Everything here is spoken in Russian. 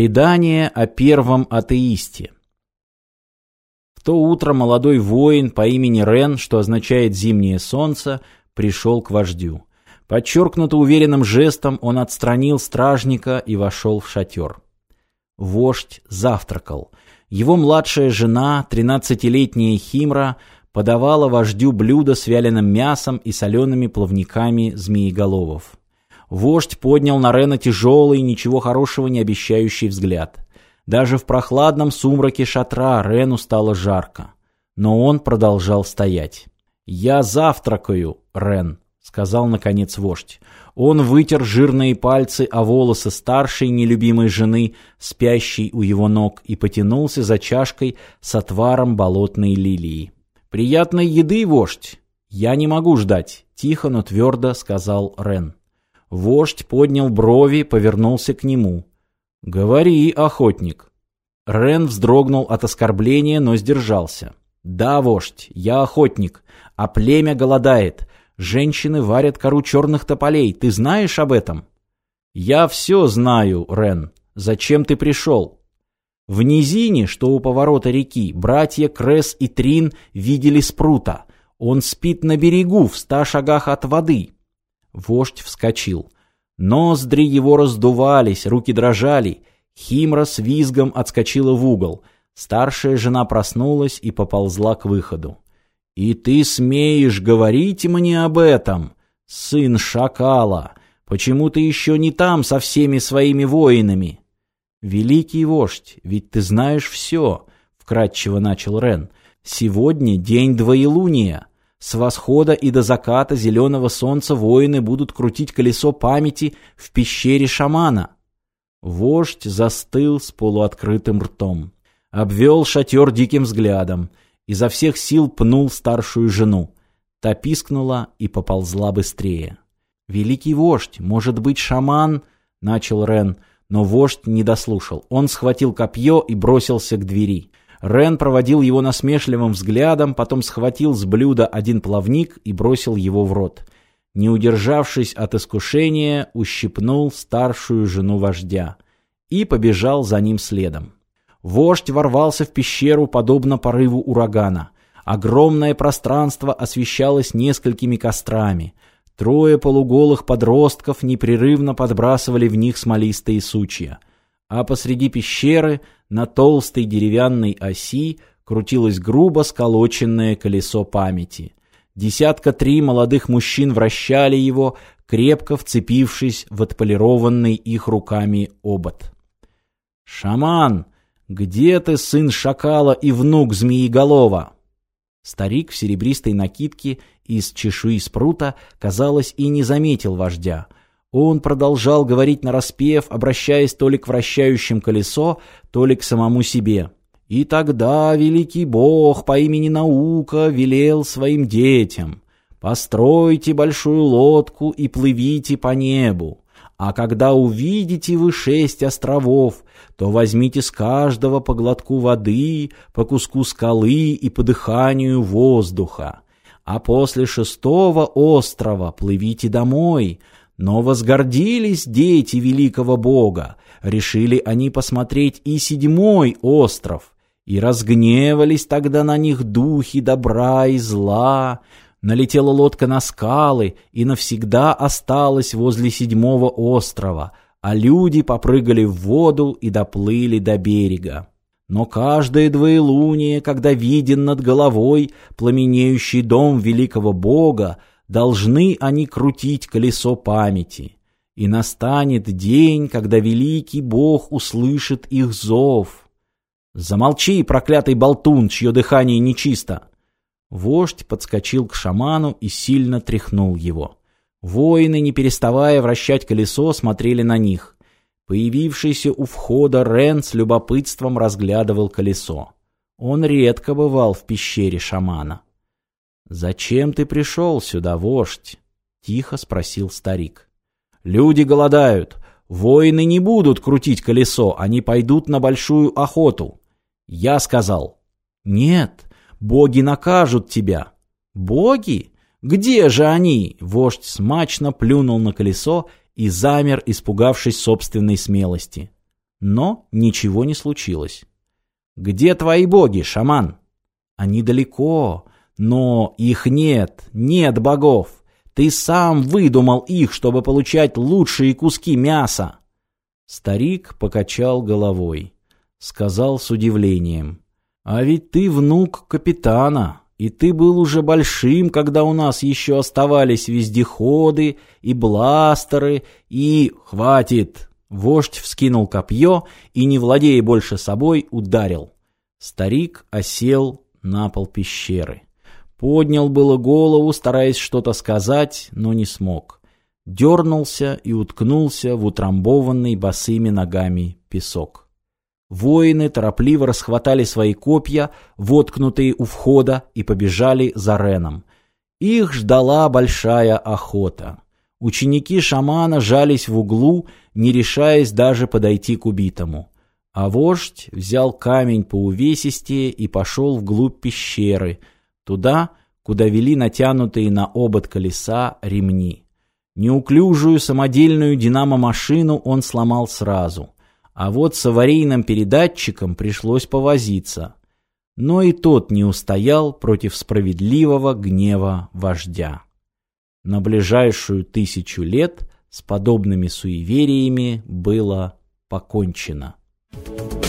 Предание о первом атеисте. В то утро молодой воин по имени Рен, что означает «зимнее солнце», пришел к вождю. Подчеркнуто уверенным жестом он отстранил стражника и вошел в шатер. Вождь завтракал. Его младшая жена, тринадцатилетняя Химра, подавала вождю блюдо с вяленым мясом и солеными плавниками змееголовов. Вождь поднял на Рена тяжелый, ничего хорошего не обещающий взгляд. Даже в прохладном сумраке шатра Рену стало жарко. Но он продолжал стоять. «Я завтракаю, Рен», — сказал наконец вождь. Он вытер жирные пальцы о волосы старшей нелюбимой жены, спящей у его ног, и потянулся за чашкой с отваром болотной лилии. «Приятной еды, вождь!» «Я не могу ждать», — тихо, но твердо сказал Рен. Вождь поднял брови, повернулся к нему. «Говори, охотник». Рен вздрогнул от оскорбления, но сдержался. «Да, вождь, я охотник, а племя голодает. Женщины варят кору черных тополей. Ты знаешь об этом?» «Я все знаю, Рен. Зачем ты пришел?» В низине, что у поворота реки, братья Крес и Трин видели спрута. Он спит на берегу, в ста шагах от воды. Вождь вскочил. Ноздри его раздувались, руки дрожали. Химра с визгом отскочила в угол. Старшая жена проснулась и поползла к выходу. «И ты смеешь говорить мне об этом, сын шакала? Почему ты еще не там со всеми своими воинами?» «Великий вождь, ведь ты знаешь все», — вкратчиво начал Рен. «Сегодня день двоелуния. С восхода и до заката зеленого солнца воины будут крутить колесо памяти в пещере шамана. Вождь застыл с полуоткрытым ртом. Обвел шатер диким взглядом. Изо всех сил пнул старшую жену. Та пискнула и поползла быстрее. «Великий вождь, может быть, шаман?» — начал Рен, но вождь не дослушал. Он схватил копье и бросился к двери. Рен проводил его насмешливым взглядом, потом схватил с блюда один плавник и бросил его в рот. Не удержавшись от искушения, ущипнул старшую жену вождя и побежал за ним следом. Вождь ворвался в пещеру, подобно порыву урагана. Огромное пространство освещалось несколькими кострами. Трое полуголых подростков непрерывно подбрасывали в них смолистые сучья. А посреди пещеры на толстой деревянной оси крутилось грубо сколоченное колесо памяти. Десятка три молодых мужчин вращали его, крепко вцепившись в отполированный их руками обод. «Шаман! Где ты, сын шакала и внук змееголова?» Старик в серебристой накидке из чешуи спрута, казалось, и не заметил вождя — он продолжал говорить нараспев, обращаясь то ли к вращающим колесо, то ли к самому себе. «И тогда великий бог по имени Наука велел своим детям, постройте большую лодку и плывите по небу. А когда увидите вы шесть островов, то возьмите с каждого по глотку воды, по куску скалы и по дыханию воздуха. А после шестого острова плывите домой, но возгордились дети великого бога, решили они посмотреть и седьмой остров, и разгневались тогда на них духи добра и зла. Налетела лодка на скалы и навсегда осталась возле седьмого острова, а люди попрыгали в воду и доплыли до берега. Но каждое двоелуние, когда виден над головой пламенеющий дом великого бога, должны они крутить колесо памяти. И настанет день, когда великий Бог услышит их зов. Замолчи, проклятый болтун, чье дыхание нечисто. Вождь подскочил к шаману и сильно тряхнул его. Воины, не переставая вращать колесо, смотрели на них. Появившийся у входа Рен с любопытством разглядывал колесо. Он редко бывал в пещере шамана. «Зачем ты пришел сюда, вождь?» — тихо спросил старик. «Люди голодают. Воины не будут крутить колесо, они пойдут на большую охоту». Я сказал. «Нет, боги накажут тебя». «Боги? Где же они?» Вождь смачно плюнул на колесо и замер, испугавшись собственной смелости. Но ничего не случилось. «Где твои боги, шаман?» «Они далеко, но их нет, нет богов. Ты сам выдумал их, чтобы получать лучшие куски мяса». Старик покачал головой. Сказал с удивлением. «А ведь ты внук капитана, и ты был уже большим, когда у нас еще оставались вездеходы и бластеры, и... Хватит!» Вождь вскинул копье и, не владея больше собой, ударил. Старик осел на пол пещеры. Поднял было голову, стараясь что-то сказать, но не смог. Дернулся и уткнулся в утрамбованный босыми ногами песок. Воины торопливо расхватали свои копья, воткнутые у входа, и побежали за Реном. Их ждала большая охота. Ученики шамана жались в углу, не решаясь даже подойти к убитому. А вождь взял камень по увесистее и пошел вглубь пещеры, туда, куда вели натянутые на обод колеса ремни. Неуклюжую самодельную динамо-машину он сломал сразу, а вот с аварийным передатчиком пришлось повозиться. Но и тот не устоял против справедливого гнева вождя. На ближайшую тысячу лет с подобными суевериями было покончено. Thank you.